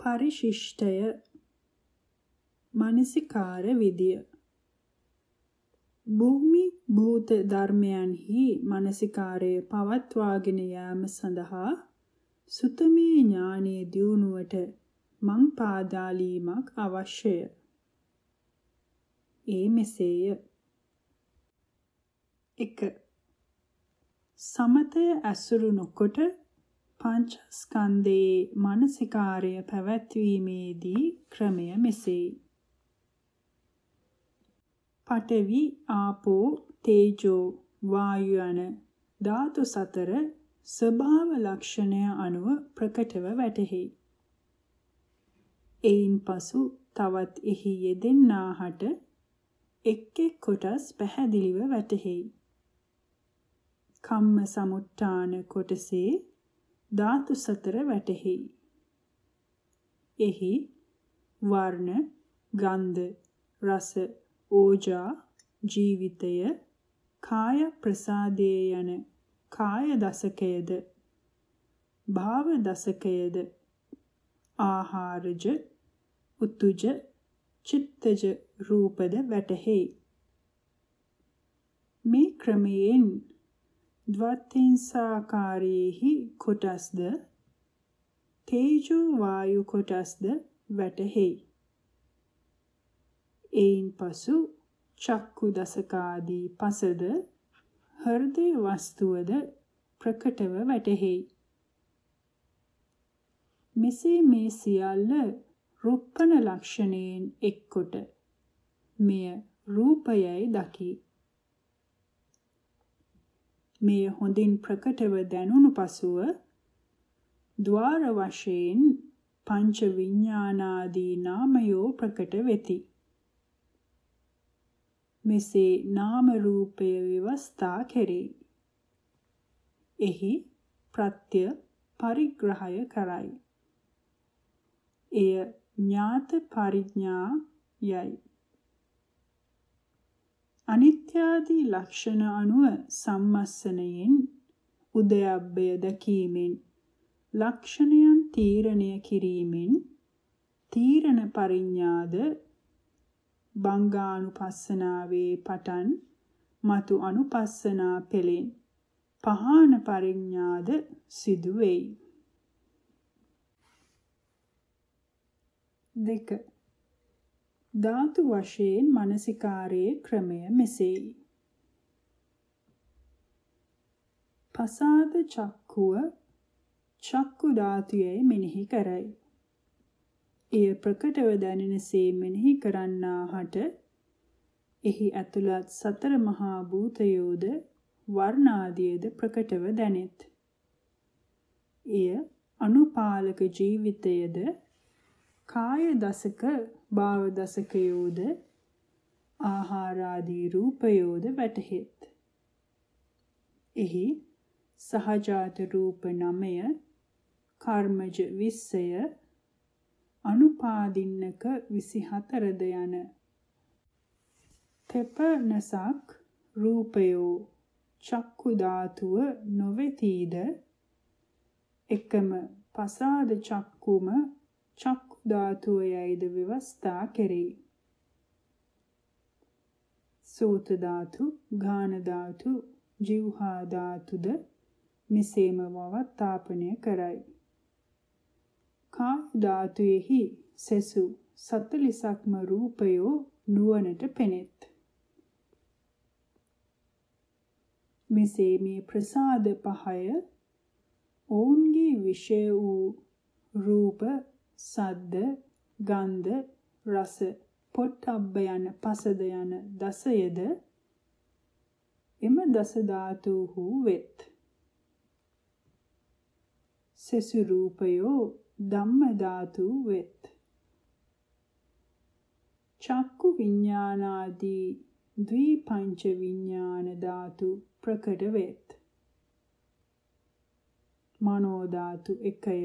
පරිශිෂ්ටය මානසිකාර විදිය භූමි භූත ධර්මයන්හි මානසිකාරය පවත්වාගෙන යාම සඳහා සුතමේ ඥානයේ දියුණුවට මං පාදාලීමක් අවශ්‍යය. ඒ මෙසේය. 1. සමතය ඇසුරු නොකොට පංචස්කන්ධයේ මානසිකාර්ය පැවැත්වීමේදී ක්‍රමය මෙසේයි. පඨවි ආපෝ තේජෝ වායු යන ධාතු සතර ස්වභාව ලක්ෂණය අනුව ප්‍රකටව වැටහෙයි. එයින් පසු තවත් එහි යෙදෙන්නාහට එක් එක් කොටස් පැහැදිලිව වැටහෙයි. කම්ම සමුට්ටාන කොටසේ ධාතු සතර වැටහෙයි. එහි වර්ණ, ගන්ධ, රස, ඕජා, ජීවිතය, කාය ප්‍රසාදයේ යන කාය දසකයද භාව දසකයද ආහාරජ උතුජ චිත්තජ රූපද වැටහෙයි මේ ක්‍රමයෙන් ද්වත්තිංසාකාරයේහි කොටස්ද? තේජෝ වායු කොටස්ද වැටහෙයි. එයින් පසු චක්කු දසකාදී පසද හෘදේ වස්තුවද ප්‍රකටව වැටහෙයි. මෙසේ මේ සියල්ල රුප්පන ලක්ෂණයෙන් එක්කොට මෙය රූපයයි දකි. මෙය හොඳින් ප්‍රකටව දැනුණු පසුව ద్వාර වශයෙන් පංච විඥානාදී නාමයෝ ප්‍රකට වෙති. මෙසේ නාම රූපය විවස්ථා කෙරේ. එහි ප්‍රත්‍ය පරිග්‍රහය කරයි. එය ඥාත පරිඥා යයි. අනිත්‍යාදී ලක්ෂණ අනුව සම්මස්සනයෙන් උදයබ්බය දැකීමෙන් ලක්ෂණයන් තීරණය කිරීමෙන් තීරණ පරිඥාද බංගානුපස්සනාවේ පටන් මතු අනුපස්සනා පෙළෙන් පහාන පරිඥාද සිදු වෙයි. දෙක ධාතු වශයෙන් මානසිකාරයේ ක්‍රමය මෙසේයි. පසාද චක්කුව චක්කු ධාතුයයි මෙනෙහි කරයි. එය ප්‍රකටව දැනෙනසේ මෙනෙහි කරන්නාහට එහි ඇතුළත් සතර මහා භූතයෝද වර්ණාදියද ප්‍රකටව දැනෙත්. එය අනුපාලක ජීවිතයද කාය දසක භාව දසකයෝද ආහාරාදී රූපයෝද වැටහෙත්. එහි සහජාත රූප නමය කර්මජ 20ය අනුපාදින්නක 24ද යන තෙපනසක් රූපයෝ චක්කු ධාතුව නොවේතීද එකම පසාද චක්කුම චක්කු ධාතුවයයිද විවස්ථා කෙරේ. සෝත ධාතු, ගාන ධාතු, જીවහා ධාතුද මෙසේම වවත්තාපනය කරයි. කාය ධාතුයේහි සෙසු 40ක්ම රූපයෝ නුවණට පෙනෙත්. මෙසේ මේ ප්‍රසාද පහය ඔවුන්ගේ විෂය වූ රූප සද්ද, ගන්ධ, රස, පොට්ටබ්බ යන පසද යන දසයද එම දස ධාතුහු වෙත්. සසු රූපයෝ ධම්ම ධාතු වෙත්. චක්කු විඥානාදී ද්විපංච විඥාන ධාතු ප්‍රකට වෙත්. මනෝ ධාතු එකය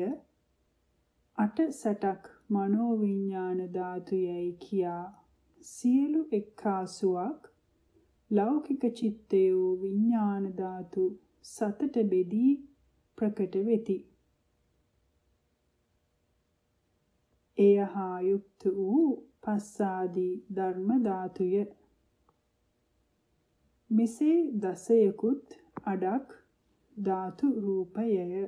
අට සැටක් මනෝවිඤ්ඤාණ ධාතුයයි කියා සියලු එක්කාසුවක් ලෞකික චිත්තයෝ විඤ්ඤාණ ධාතු සතට බෙදී ප්‍රකට වෙති. එය හා යුක්ත වූ පස්සාදී ධර්ම ධාතුය. මෙසේ දසයකුත් අඩක් ධාතු රූපයය.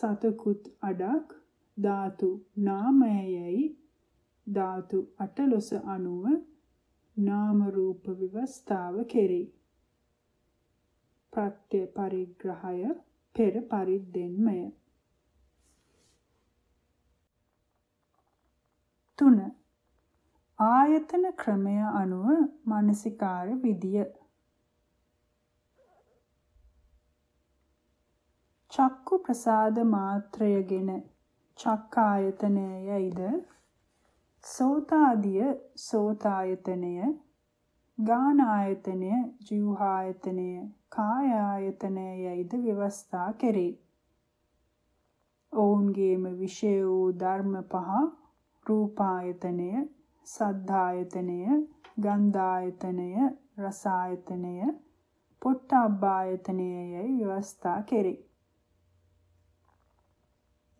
සතකුත් අඩක් ධාතු නාමයයි ධාතු අටලොස අනුව නාම රූප විවස්ථාව කෙරේ. ප්‍රත්‍ය පරිග්‍රහය පෙර පරිද්දෙන්මය. 3. ආයතන ක්‍රමය අනුව මානසිකාර විදිය චක්කු ප්‍රසාද මාත්‍රයගෙන චක්කායතනයයිද සෝතාදිය සෝතායතනය ගානායතනය ජීවහායතනය කායායතනයයිද ව්‍යවස්ථා කෙරේ. ඔවුන්ගේම විෂය වූ ධර්ම පහ රූපායතනය, සද්ධායතනය, ගන්ධායතනය, රසායතනය, පොට්ටබ්බායතනයයි ව්‍යවස්ථා කෙරේ.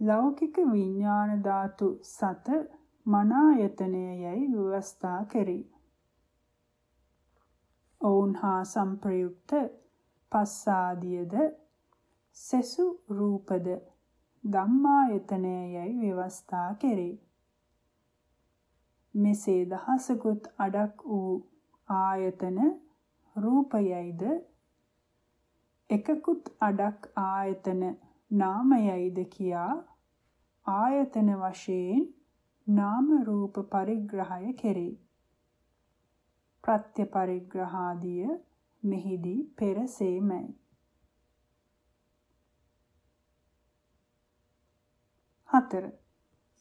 ලෞකික විඥාන ධාතු සත මනායතනයයි ව්‍යවස්ථා කෙරේ. ඔවුන් හා සංප්‍රයුක්ත පස්සාදියද සෙසු රූපද ධම්මායතනයයි ව්‍යවස්ථා කෙරේ. මෙසේ දහසකුත් අඩක් වූ ආයතන රූපයයිද එකකුත් අඩක් ආයතන නාමයයිද කියා ආයතන වශයෙන් නාම රූප පරිග්‍රහය කෙරේ. ප්‍රත්‍ය පරිග්‍රහාදිය මෙහිදී පෙරසේමයි. හතර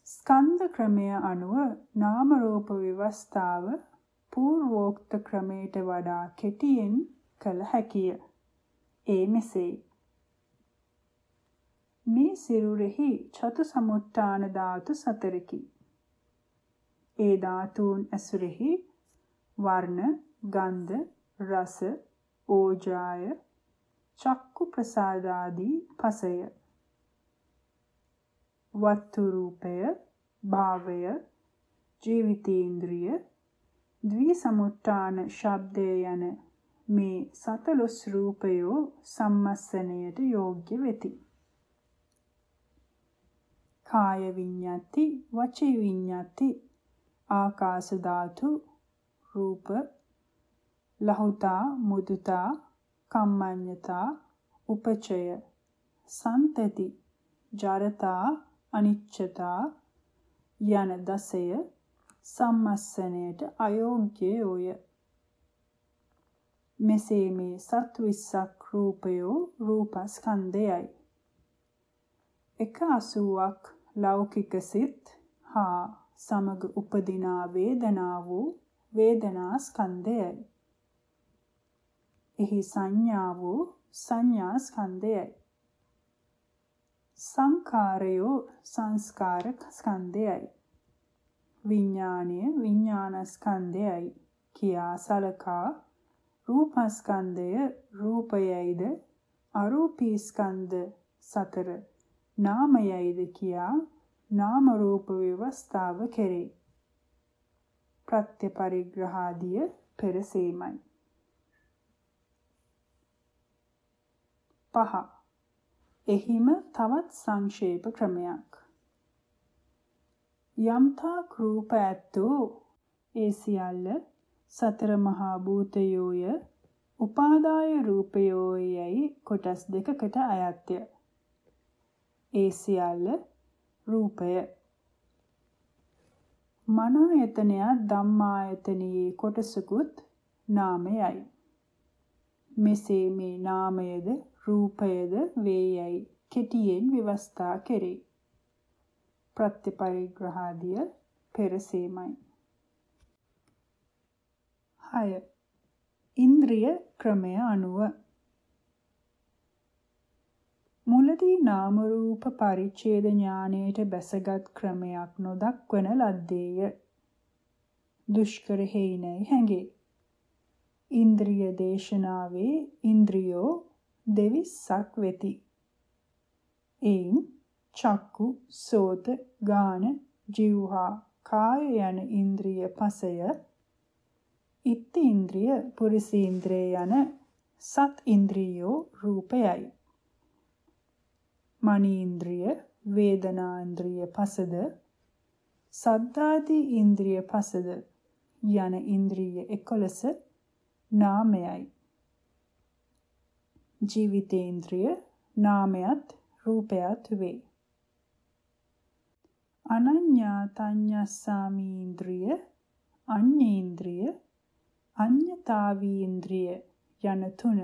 ස්කන්ධ ක්‍රමය අනුව නාම රූප විවස්ථාව පූර්වෝක්ත ක්‍රමයට වඩා කෙටියෙන් කළ හැකිය. ඒ මෙසේ මේ සිරුරෙහි චතු සමුත්ථාන ධාතු සතරකි. ඒ ධාතුන් ඇසුරෙහි වර්ණ, ගන්ධ, රස, ඕජාය, චක්කු ප්‍රසාදාදී පසය. වත්තු රූපය, භාවය, ජීවිතේන්ද්‍රිය, ද්වි සමුත්ථාන ශබ්දය යන මේ සතලොස් රූපයෝ සම්මස්සනයට යෝග්‍ය වෙති. කාය විඤ්ඤාති වචී විඤ්ඤාති ආකාශ ධාතු රූප ලහුතා මුදුතා කම්මඤ්ඤතා උපචය සන්තති ජරතා අනිච්චතා යන දසය සම්මස්සනයට අයෝග්‍යය මෙසේ මේ සත්විස්සක් රූපයෝ රූපස්කන්ධයයි. එක 80ක් ලෞකික සිත් හා සමග උපදිනා වේදනා වූ වේදනා ස්කන්ධයයි. එහි සංඥා වූ සංඥා ස්කන්ධයයි. සංකාරයෝ සංස්කාර ස්කන්ධයයි. විඥානය විඥාන ස්කන්ධයයි කියා සලකා රූපස්කන්ධය රූපයයිද අරූපී ස්කන්ධ සතර නාමයයිද කියා නාම රූප ව්‍යවස්ථාව කෙරේ. ප්‍රත්‍ය පරිග්‍රහාදිය පෙරසීමයි. පහ. එහිම තවත් සංක්ෂේප ක්‍රමයක්. යම්තා රූප ඇත්තෝ ඒ සියල්ල සතර මහා භූතයෝය උපාදාය රූපයෝයයි කොටස් දෙකකට අයත්ය. ඒ සියල්ල රූපය. මනෝයතනය ධම්මායතනයේ කොටසකුත් නාමයයි. මෙසේ මේ නාමයද රූපයද වේයයි කෙටියෙන් විවස්ථා කෙරේ. ප්‍රත්‍යපරිග්‍රහාදිය පෙරසීමයි. 6 ඉන්ද්‍රිය ක්‍රමය අනුව මුලදී නාම රූප පරිච්ඡේද ඥානයට බැසගත් ක්‍රමයක් නොදක්වන ලද්දේය. දුෂ්කර හේිනයි හැඟේ. ඉන්ද්‍රිය දේශනාවේ ඉන්ද්‍රියෝ දෙවිස්සක් වෙති. එයින් චක්කු, සෝත, ගාන, જીවහා, කාය යන ඉන්ද්‍රිය පසය, ඉත්ති ඉන්ද්‍රිය, පුරිසීන්ද්‍රිය යන සත් ඉන්ද්‍රියෝ රූපයයි. මනීන්ද්‍රිය, වේදනාන්ද්‍රිය පසද, සද්ධාදී ඉන්ද්‍රිය පසද යන ඉන්ද්‍රිය 11 නාමයයි. ජීවිතේන්ද්‍රිය නාමයත් රූපයත් වේ. අනඤ්ඤා තඤ්ඤස්සාමීන්ද්‍රිය අඤ්ඤේන්ද්‍රිය අඤ්ඤතාවීන්ද්‍රිය යන තුන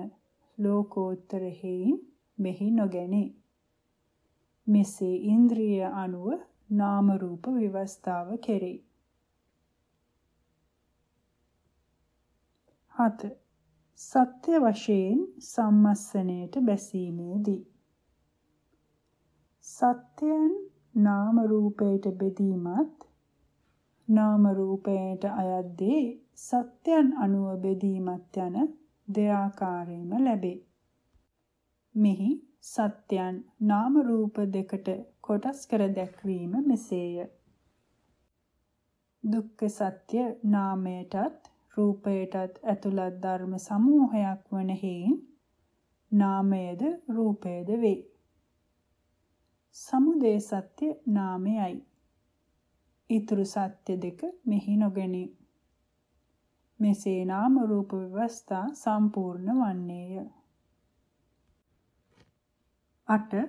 ලෝකෝත්තර හේයින් මෙහි නොගැනේ. මෙසේ ඉන්ද්‍රිය අනුව නාම රූප විවස්ථාව කෙරේ. 7. සත්‍ය වශයෙන් සම්මස්සනයට බැසීමේදී සත්‍යයන් නාම රූපයට බෙදීමත් නාම රූපයට අයත් දේ සත්‍යයන් අනුව බෙදීමත් යන දෙආකාරයෙන්ම ලැබේ. මෙහි සත්‍යයන් නාම රූප දෙකට කොටස් කර දැක්වීම මෙසේය. දුක්ඛ සත්‍ය නාමයටත් රූපයටත් ඇතුළත් ධර්ම සමූහයක් වන හේයින් නාමයේද රූපයේද වේ. සමුදය සත්‍ය නාමයයි. ඊතුරු සත්‍ය දෙක මෙහි නොගැනී. මෙසේ නාම රූප ව්‍යවස්ථා සම්පූර්ණ වන්නේය. 8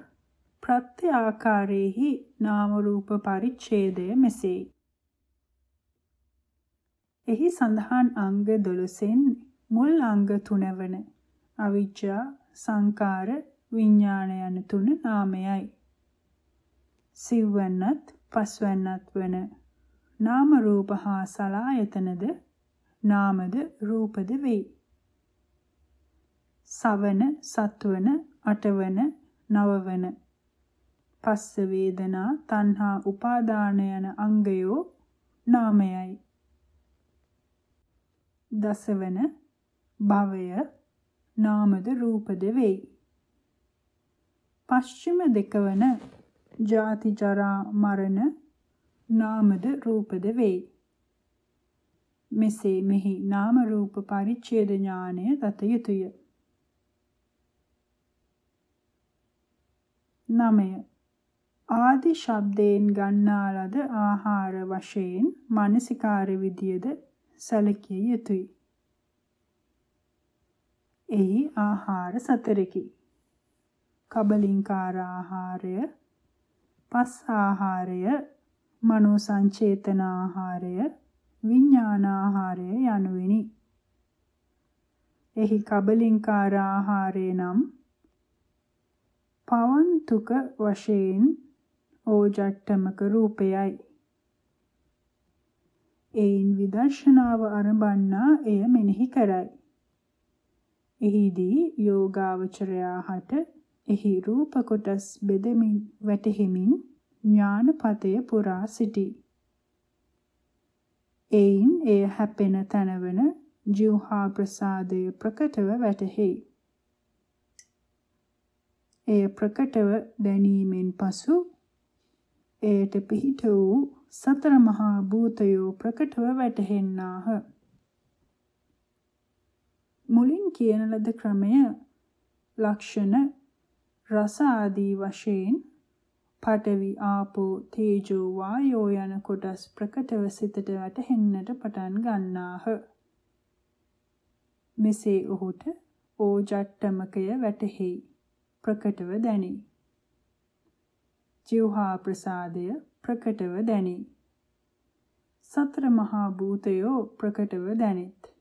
ප්‍රත්‍ය ආකාරයේහි නාම රූප පරිච්ඡේදය මෙසේයි. එහි සඳහන් අංග 12න් මුල් අංග 3 වන අවිජ්ජා සංකාර විඥාන යන තුන නාමයයි. සිව්වන්නත් පස්වන්නත් වන නාම රූප හා සලායතනද නාමද රූපද වෙයි. සවන සත්වන අටවන නවවන පස්ස වේදනා තණ්හා උපාදාන යන අංගයෝ නාමයයි. දසවන භවය නාමද රූපද වෙයි. පශ්චිම දෙකවන ජාති ජරා මරණ නාමද රූපද වෙයි. මෙසේ මෙහි නාම රූප පරිච්ඡේද ඥානය දත යුතුය. 9. ආදි ශබ්දයෙන් ගන්නා ලද ආහාර වශයෙන් මානසිකාර විදියද සැලකිය යුතුය. එහි ආහාර සතරකි. කබලින්කාර ආහාරය පස් ආහාරය, මනෝ සංචේතන ආහාරය, විඥාන ආහාරය යනුවෙනි. එහි කබලින්කාර ආහාරය නම් පවන්තුක වශයෙන් ඕජට්ටමක රූපයයි. එයින් විදර්ශනාව අරඹන්නා එය මෙනෙහි කරයි. එහිදී යෝගාවචරයා හට එහි රූප කොටස් බෙදමින් වැටහෙමින් ඥානපතය පුරා සිටී. එයින් එය හැපෙන තනවන ජීවහා ප්‍රසාදය ප්‍රකටව වැටහෙයි. එය ප්‍රකටව දැනීමෙන් පසු එයට පිහිට වූ සතර මහා භූතයෝ ප්‍රකටව වැටහෙන්නාහ. මුලින් කියන ලද ක්‍රමය ලක්ෂණ රස ආදී වශයෙන් පඨවි ආපෝ තේජෝ වායෝ යන කොටස් ප්‍රකටව සිතට වැටහෙන්නට පටන් ගන්නාහ. මෙසේ ඔහුට ඕජට්ටමකය වැටහෙයි. ප්‍රකටව දැනේ. ජීවහා ප්‍රසාදය ප්‍රකටව දැනේ. සතර මහා භූතයෝ ප්‍රකටව දැනෙත්.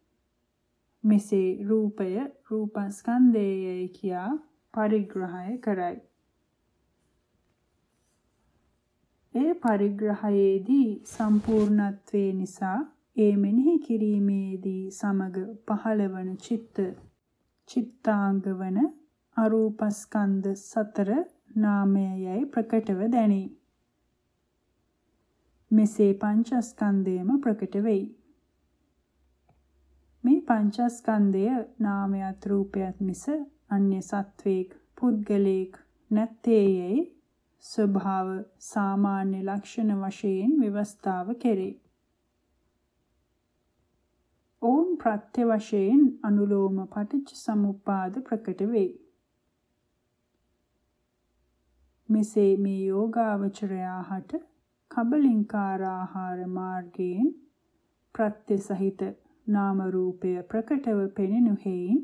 මෙසේ රූපය රූපස්කන්ධයයි කියා පරිග්‍රහය කරයි. ඒ පරිග්‍රහයේදී සම්පූර්ණත්වයේ නිසා ඒ මෙනෙහි කිරීමේදී සමග පහළවන චිත්ත චිත්තාංගවන අරූපස්කන්ධ සතර නාමයයි ප්‍රකටව දැනේ. මෙසේ පංචස්කන්ධයම ප්‍රකට වෙයි. මේ පංචස්කන්ධය නාමයත් රූපයත් මිස අන්‍ය සත්වේක් පුද්ගලයෙක් නැත්තේයයි ස්වභාව සාමාන්‍ය ලක්ෂණ වශයෙන් ව්‍යවස්ථාව කෙරේ. ඔවුන් ප්‍රත්‍ය වශයෙන් අනුලෝම පටිච්ච සමුප්පාද ප්‍රකට වේ. මෙසේ මේ යෝගාවචරයාහට කබලින්කාර ආහාර මාර්ගයෙන් ප්‍රත්‍ය සහිත නාම රූපය ප්‍රකටව පෙනෙනු හේයින්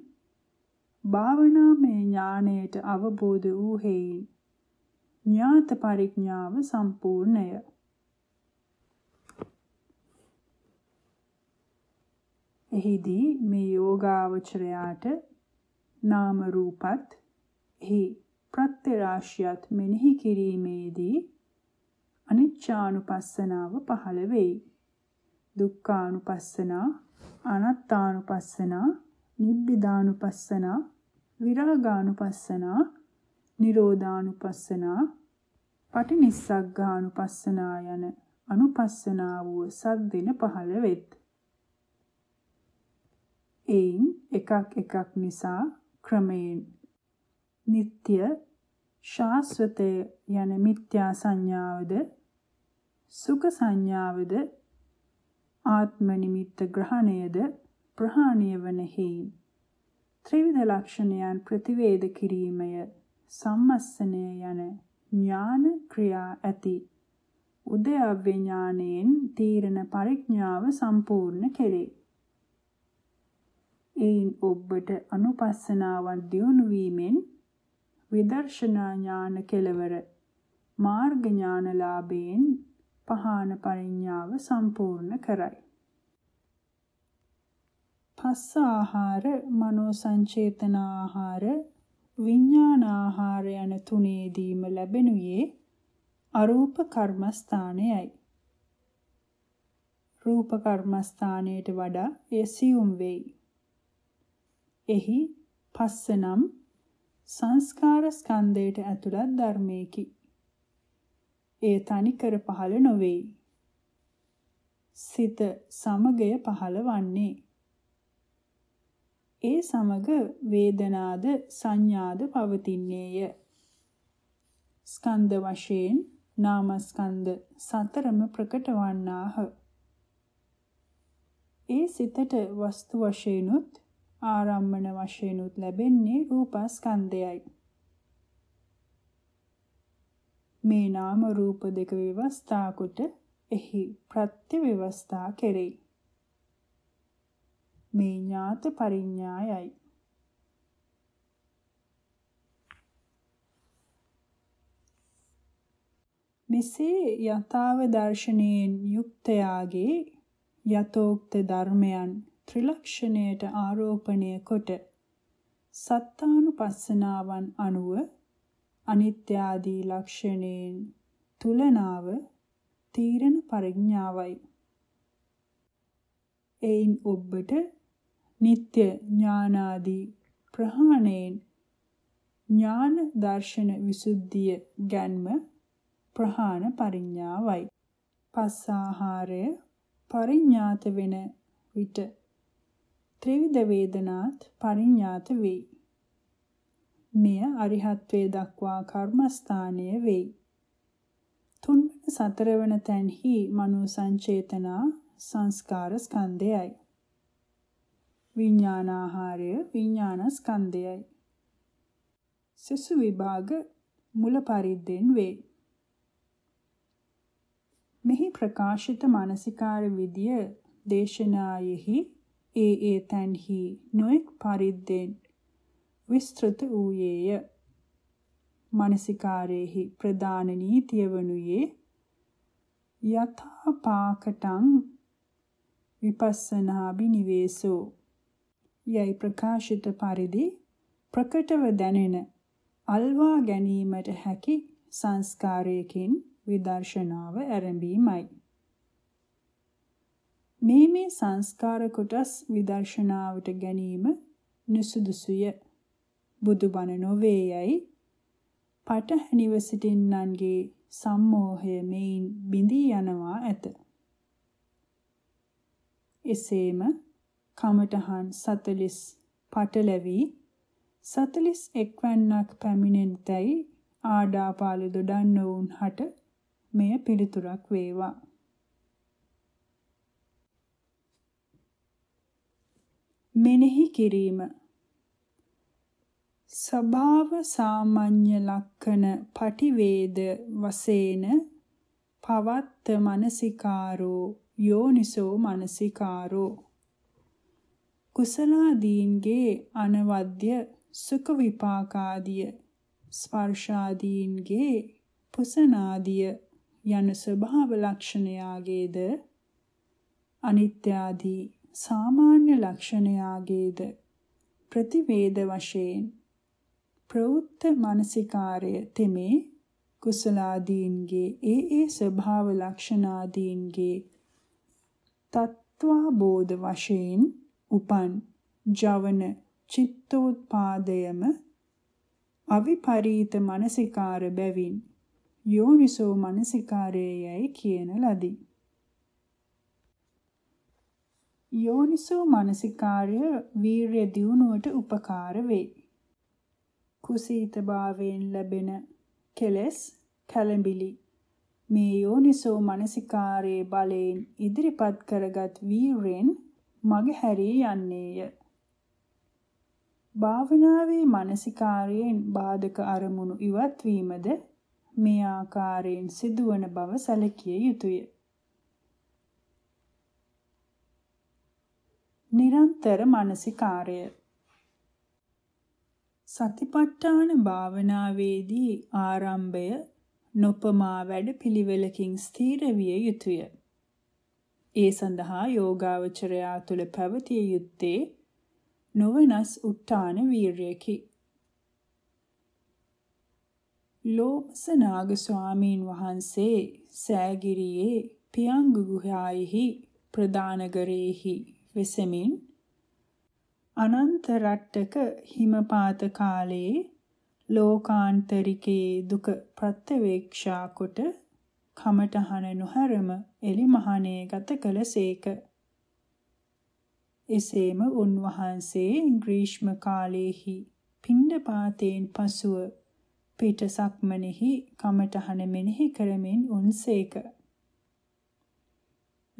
භාවනාමය ඥාණයට අවබෝධ වූ හේයින් ඥාත පරිඥාව සම්පූර්ණය. එහිදී මේ යෝගාවචරයාට නාම රූපත් එහි ප්‍රත්‍ය රාශියත් මෙනෙහි කිරීමේදී අනිච්චානුපස්සනාව පහළ වෙයි. දුක්ඛානුපස්සනා, අනාත්තානුපස්සනා, නිබ්බිදානුපස්සනා, විරාගානුපස්සනා නිරෝධානුපස්සනා පටිනිස්සග්ගානුපස්සනා යන අනුපස්සනාව සද්දින පහළ වෙත්. එයින් එකක් එකක් නිසා ක්‍රමයෙන් නিত্য ශාස්වතය යන මිත්‍යා සංඥාවද සුඛ සංඥාවද ආත්ම නිමිත්ත ග්‍රහණයද ප්‍රහාණය වන හේයින් ත්‍රිවිධ ලක්ෂණයන් ප්‍රතිවේද කිරීමය සම්මස්සනය යන ඥාන ක්‍රියා ඇති උදයව්‍ය ඥානයෙන් තීරණ පරිඥාව සම්පූර්ණ කෙරේ. එයින් ඔබට අනුපස්සනාවන් දියුණු වීමෙන් විදර්ශනා ඥාන කෙලවර මාර්ග ඥානලාභයෙන් පහාන පරිඥාව සම්පූර්ණ කරයි. පස්ස ආහාර මනෝ සංචේතන ආහාර විඥාන ආහාර යන තුනේදීම ලැබෙනුයේ අරූප කර්මස්ථානයයි. රූප කර්මස්ථානයට වඩා එය සියුම් වෙයි. එහි පස්සනම් සංස්කාර ස්කන්ධයට ඇතුළත් ධර්මයකි. එය තනිකර පහළ නොවේයි. සිත සමගය පහළ වන්නේ ඒ සමග වේදනාද සංඥාද පවතින්නේය. ස්කන්ධ වශයෙන් නාමස්කන්ධ සතරම ප්‍රකට වන්නාහ. ඒ සිතට වස්තු වශයෙන්ුත් ආරම්මන වශයෙන්ුත් ලැබෙන්නේ රූපස්කන්ධයයි. මේ නාම රූප දෙක විවස්ථා කොට එහි ප්‍රත්‍ය විවස්ථා කෙරෙයි. මේ ඥාත පරිඥායයි. මෙසේ යථාව දර්ශනයෙන් යුක්තයාගේ යතෝක්ත ධර්මයන් ත්‍රිලක්ෂණයට ආරෝපණය කොට සත්තානුපස්සනාවන් අනුව අනිත්‍ය ආදී ලක්ෂණයෙන් තුලනාව තීරණ පරිඥාවයි. එයින් ඔබට නিত্য ඥානාදී ප්‍රහාණයෙන් ඥාන දර්ශන විසුද්ධිය ගැන්ම ප්‍රහාණ පරිඥාවයි. පස්සාහාරය පරිඥාත වෙන විට ත්‍රිවිධ වේදනාත් පරිඥාත වෙයි. මෙය අරිහත්ත්වයේ දක්වා කර්මස්ථානය වෙයි. තුන්වන සතරවන තැන්හි මනෝ සංචේතනා සංස්කාර ස්කන්ධයයි. විඥානාහාරය විඥාන ස්කන්ධයයි. සසු විභාග මුල පරිද්දෙන් වේ. මෙහි ප්‍රකාශිත මානසිකාර විදිය දේශනායෙහි ඒ ඒ තන්හි නොඑක් පරිද්දෙන් විස්තෘත වූයේය. මානසිකාරයේහි ප්‍රධාන නීතිය වනුයේ යථා පාකටං විපස්සනා බිනිවේසෝ යයි ප්‍රකාශිත පරිදි ප්‍රකටව දැනෙන අල්වා ගැනීමට හැකි සංස්කාරයකින් විදර්ශනාව ආරම්භීමයි මේ මේ සංස්කාර කොටස් විදර්ශනාවට ගැනීම නුසුදුසුය. බුදුබණ නොවේ යයි. පටහැනිව සිටින්නන්ගේ සම්මෝහය මෙයින් බිඳී යනවා ඇත. එසේම කමඨහන් 40 පටලැවි 41 වන්නක් පැමිණෙනතයි ආඩාපාලි දොඩන්නවුන් හට මෙය පිළිතුරක් වේවා. මෙනෙහි කිරීම. ස්වභාව සාමාන්‍ය ලක්ෂණ පටිවේද වශයෙන් පවත්ත මනසිකාරෝ යෝනිසෝ මනසිකාරෝ. කුසලාදීන්ගේ අනවද්‍ය සුඛ විපාකාදිය ස්පර්ශාදීන්ගේ පුසනාදිය යන ස්වභාව ලක්ෂණයාගේද අනිත්‍ය ආදී සාමාන්‍ය ලක්ෂණයාගේද ප්‍රතිවේද වශයෙන් ප්‍රවුත්ත මානසිකාරය තෙමේ කුසලාදීන්ගේ ඒ ඒ ස්වභාව ලක්ෂණාදීන්ගේ තත්වාබෝධ වශයෙන් උපන් ජවන චිත්තෝත්පාදයම අවිපරීත මානසිකාර බැවින් යෝනිසෝ මානසිකාරයයි කියන ලදී. යෝනිසෝ මනසිකාර්ය වීරය දියුණුවට උපකාර වේ. කුසීත භාවයෙන් ලැබෙන කෙලස් කැළඹිලි මේ යෝනිසෝ මනසිකාරයේ බලයෙන් ඉදිරිපත් කරගත් වීරයෙන් මග හැරී යන්නේය. භාවනාවේ මනසිකාරයෙන් බාධක අරමුණු ඉවත් වීමද මේ ආකාරයෙන් සිදුවන බව සැලකිය යුතුය. නිරන්තර මානසිකාරය සතිපට්ඨාන භාවනාවේදී ආරම්භය නොපමා වැඩ පිළිවෙලකින් ස්ථීර විය යුතුය. ඒ සඳහා යෝගාවචරයා තුළ පැවතිය යුත්තේ නොවෙනස් උත්තාන වීර්යකි. ලෝමස නාග ස්වාමීන් වහන්සේ සෑගිරියේ පියංගු ගුහායෙහි ප්‍රදානගරේහි වෙසෙමින් අනන්ත රට්ටක හිමපාත කාලයේ ලෝකාන්තරිකේ දුක ප්‍රත්‍යවේක්ෂා කොට කමටහන නොහැරම එලිමහනේ ගත කළසේක. එසේම උන්වහන්සේ ග්‍රීෂ්ම කාලයේහි පිණ්ඩපාතයෙන් පසුව පිට සක්මනෙහි කමටහන මෙනෙහි කරමින් උන්සේක.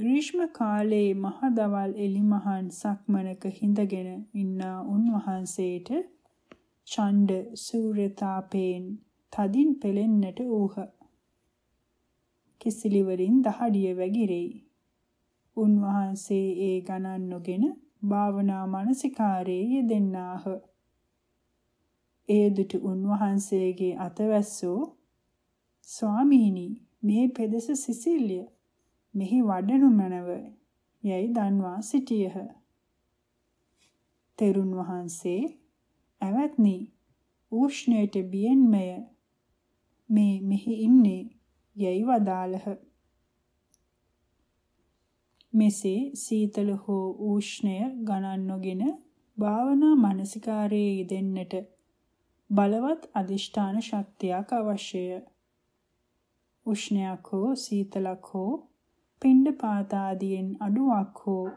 ග්‍රීෂ්ම කාලයේ මහ දවල් එලිමහන් සක්මනක හිඳගෙන ඉන්නා උන්වහන්සේට ඡණ්ඩ සූර්යතාපයෙන් තදින් පෙලෙන්නට ඌහ. කිසිලි වලින් දහඩිය වැగిරෙයි. උන්වහන්සේ ඒ ගණන් නොගෙන භාවනා මානසිකාරයේ යෙදෙන්නාහ. ඒ දුටු උන්වහන්සේගේ අතවැස්සෝ ස්වාමීනි මේ පෙදෙස සිසිල්ය මෙහි වඩනු මැනව යයි දන්වා සිටියහ. තෙරුන් වහන්සේ ඇවත්නි ඌෂ්ණයට බියෙන්මය මේ මෙහි ඉන්නේ යයි වදාළහ. මෙසේ සීතල හෝ ඌෂ්ණය ගණන් නොගෙන භාවනා මානසිකාරයේ යෙදෙන්නට බලවත් අදිෂ්ඨාන ශක්තියක් අවශ්‍යය. උෂ්ණයක් හෝ සීතලක් හෝ පිණ්ඩ පාතාදියෙන් අඩුවක් හෝ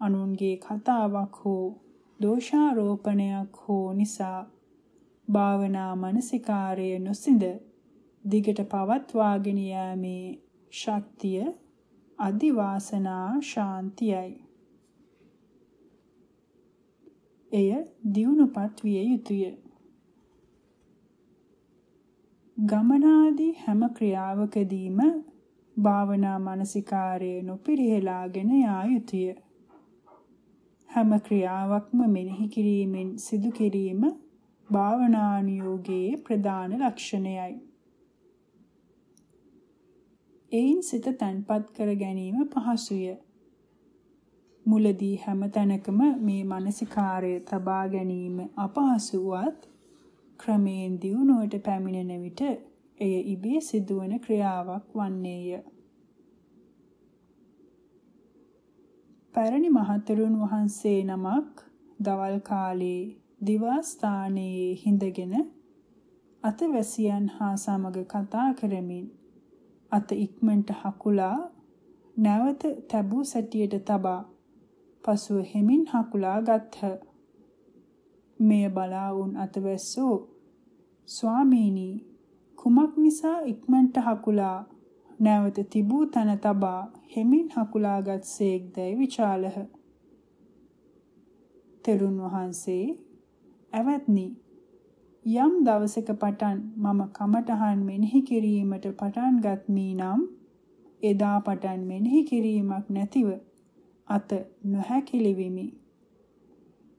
අනුන්ගේ කතාවක් හෝ දෝෂාරෝපණයක් හෝ නිසා භාවනා මනසිකාරය නොසිඳ දිගට පවත්වාගෙන යාමේ ශක්තිය අදිවාසනා ශාන්තියයි. එය දියුණුපත් විය යුතුය. ගමනාදී හැම ක්‍රියාවකදීම භාවනා මානසිකාරයේ නොපිරිහෙලාගෙන යා යුතුය. හැම ක්‍රියාවක්ම මෙනෙහි කිරීමෙන් සිදු කිරීම භාවනානුයෝගයේ ප්‍රධාන ලක්ෂණයයි. එයින් සිත තන්පත් කර ගැනීම පහසුය. මුලදී හැම තැනකම මේ මානසිකාරය තබා ගැනීම අපහසු වත් ක්‍රමයෙන් දියුණුවට පැමිණෙන විට එය ඉබේ සිදුවන ක්‍රියාවක් වන්නේය. පැරණි මහතෙරුන් වහන්සේ නමක් දවල් කාලේ දිවා ස්ථානයේ හිඳගෙන අතවැසියන් හා සමග කතා කරමින් අත ඉක්මනට හකුලා නැවත තැබූ සැටියට තබා පසුව හෙමින් හකුලා ගත්හ. මෙය බලා වුන් අතවැස්සෝ ස්වාමීනි කුමක් නිසා ඉක්මනට හකුලා නැවත තිබූ තන තබා හෙමින් හකුලාගත් සේක්දැයි විචාලහ. තෙරුන් වහන්සේ ඇවත්නි යම් දවසක පටන් මම කමඨහන් මෙනෙහි කිරීමට පටන්ගත් මී නම් එදා පටන් මෙනෙහි කිරීමක් නැතිව අත නොහැකිලිවිමි.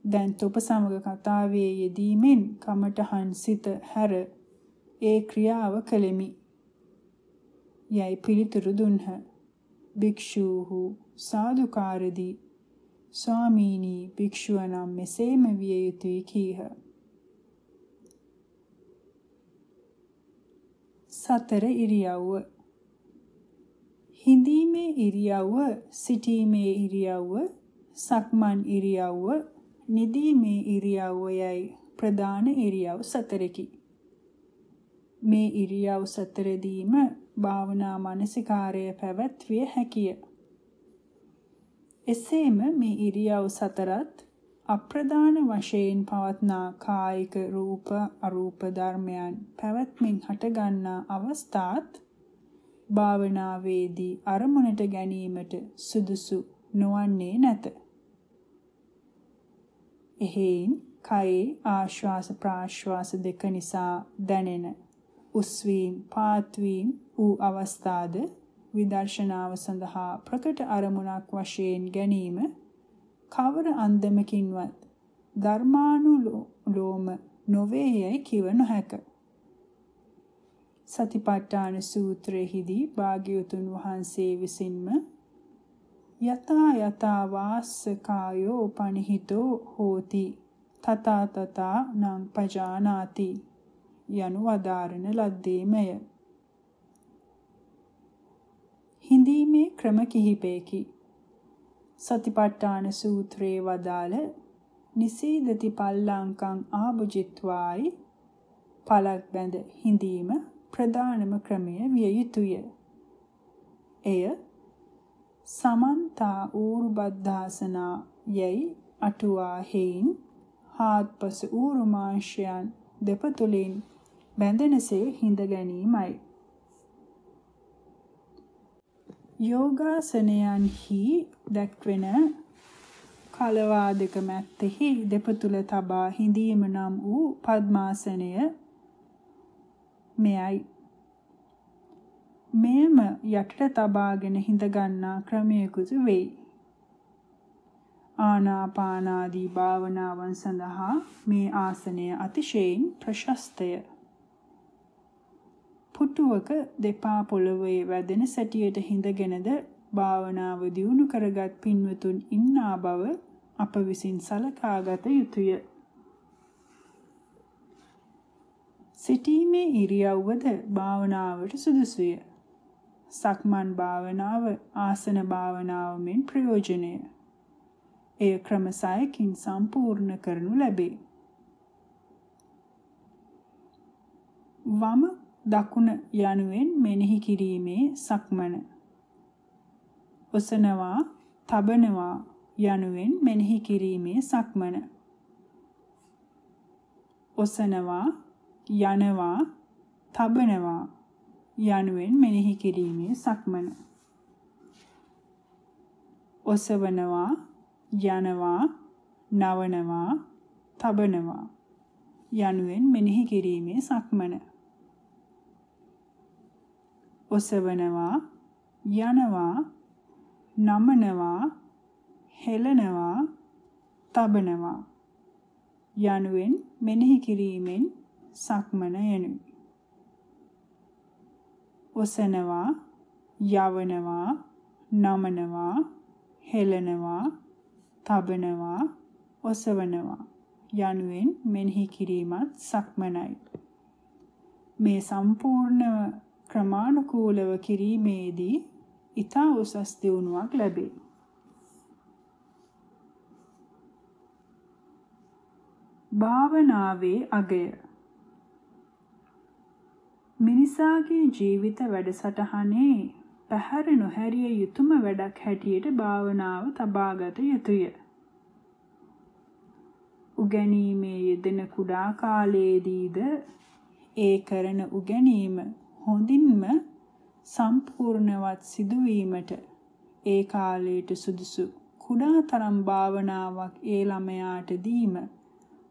දැන් තොප සමග කතාවේ යෙදීමෙන් කමඨහන් සිත හැර ඒ ක්‍රියාව කළෙමි. යයි පිළිතුරු දුන්හ. භික්ෂූහු සාදුකාරදී ස්වාමීනි භික්ෂුව නම් මෙසේම විය යුතුයි කීහ. සතර ඉරියව්ව හිඳීමේ ඉරියව්ව සිටීමේ ඉරියව්ව සක්මන් ඉරියව්ව නිදීමේ ඉරියව්ව යයි ප්‍රධාන ඉරියව් සතරකි මේ ඉරියව් සතරදීම භාවනා මානසිකාරය පැවැත්විය හැකිය එසේම මේ ඉරියව් සතරත් අප්‍රධාන වශයෙන් පවත්නා කායික රූප අරූප ධර්මයන් පැවැත්මින් හටගන්නා අවස්ථාත් භාවනාවේදී අරමුණට ගැනීමට සුදුසු නොවන්නේ නැත. එහෙයින් කයේ ආශ්වාස ප්‍රාශ්වාස දෙක නිසා දැනෙන උස්වීම් පාත්වීම් වූ අවස්ථාද විදර්ශනාව සඳහා ප්‍රකට අරමුණක් වශයෙන් ගැනීම කවර අන්දමකින්වත් ධර්මානුලෝම නොවේ යයි කිව නොහැක. සතිපට්ඨාන සූත්‍රයේදී භාග්‍යවතුන් වහන්සේ විසින්ම යතා යතා වාස්සකායෝ පනිහිතෝ හෝති තතා තතා නං පජානාති යනු වදාරන ලද්දේමය. හිඳීමේ ක්‍රම කිහිපයකි. සතිපට්ඨාන සූත්‍රයේ වදාළ නිසීදති පල්ලංකං ආභුජිත්වායි පලක් බැඳ හිඳීම ප්‍රධානම ක්‍රමය විය යුතුය. එය සමන්තා ඌරුබද්ධාසනා යයි අටුවා හේයින් හාත්පස ඌරුමාංශයන් දෙපතුලින් බැඳෙනසේ හිඳ ගැනීමයි. යෝගාසනයන්හි දැක්වෙන කලවා දෙක මැත්තේහි දෙපතුල තබා හිඳීම නම් වූ පద్මාසනය මෙයයි. මෙයම යටට තබාගෙන හිඳ ගන්නා ක්‍රමයකුත් වෙයි. ආනාපානාදී භාවනාවන් සඳහා මේ ආසනය අතිශයින් ප්‍රශස්තය. පුටුවක දෙපා පොළවේ වැදෙන සැටියට හිඳගෙනද භාවනාව දියුණු කරගත් පින්වතුන් ඉන්නා බව අප විසින් සලකාගත යුතුය. සිටීමේ ඉරියව්වද භාවනාවට සුදුසුය. සක්මන් භාවනාව ආසන භාවනාව මෙන් ප්‍රයෝජනය. එය ක්‍රම සයකින් සම්පූර්ණ කරනු ලැබේ. වම දකුණ යනුවෙන් මෙනෙහි කිරීමේ සක්මන. ඔසනවා තබනවා යනුවෙන් මෙනෙහි කිරීමේ සක්මන. ඔසනවා යනවා තබනවා යනුවෙන් මෙනෙහි කිරීමේ සක්මන. ඔසවනවා යනවා නවනවා තබනවා යනුවෙන් මෙනෙහි කිරීමේ සක්මන. ඔසවනවා යනවා නමනවා හෙලනවා තබනවා යනුවෙන් මෙනෙහි කිරීමෙන් සක්මන යනුයි. ඔසනවා යවනවා නමනවා හෙලනවා තබනවා ඔසවනවා යනුවෙන් මෙනෙහි කිරීමත් සක්මනයි. මේ සම්පූර්ණ ක්‍රමානුකූලව කිරීමේදී ඊතා උසස් දියුණුවක් ලැබේ. භාවනාවේ අගය මිනිසාගේ ජීවිත වැඩසටහනේ පැහැර නොහැරිය යුතුම වැඩක් හැටියට භාවනාව තබාගත යුතුය. උගැනීමේ යෙදෙන කුඩා කාලයේදීද ඒ කරන උගැනීම හොඳින්ම සම්පූර්ණවත් සිදුවීමට ඒ කාලයට සුදුසු කුඩා තරම් භාවනාවක් ඒ ළමයාට දීම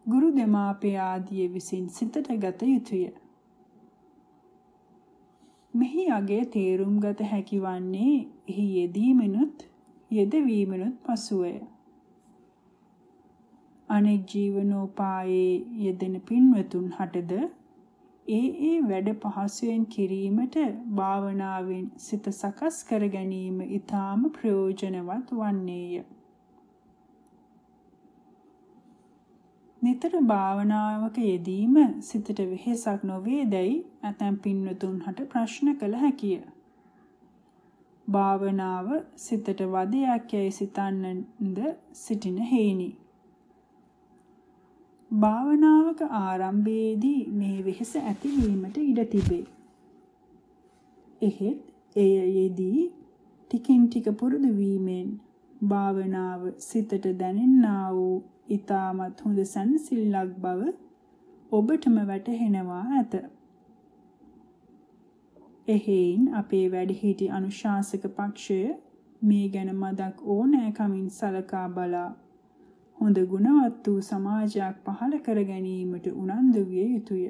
ගුරු දෙමාපිය ආදිය විසින් සිතට ගත යුතුය. මෙහි අගේ තේරුම් ගත හැකි වන්නේ එහි යෙදීමෙනුත් යෙදවීමෙනුත් පසුවය. අනෙක් ජීවනෝපායේ යෙදෙන පින්වතුන් හටද ඒ ඒ වැඩ පහසුවෙන් කිරීමට භාවනාවෙන් සිත සකස් කර ගැනීම ඊටාම ප්‍රයෝජනවත් වන්නේය. නිතර භාවනාවක යෙදීම සිතට වෙහෙසක් නොවේදයි ඇතැම් පින්වතුන්හට ප්‍රශ්න කළ හැකිය. භාවනාව සිතට වදයක් යයි සිතන්නද සිටින හේනි. භාවනාවක ආරම්භයේදී මේ වෙහෙස ඇතිවීමට ඉඩ තිබේ. එහෙත් එය යෙදී ටිකින් ටික පුරුදු වීමෙන් භාවනාව සිතට දැනෙන්නා වූ ඊටමත් හොඳ සැනසෙල්ලක් බව ඔබටම වැටහෙනවා ඇත. එහෙයින් අපේ වැඩිහිටි අනුශාසක පක්ෂය මේ ගැන මදක් ඕනෑකමින් සලකා බලා හොඳ ගුණවත් වූ සමාජයක් පහළ කර ගැනීමට උනන්දු විය යුතුය.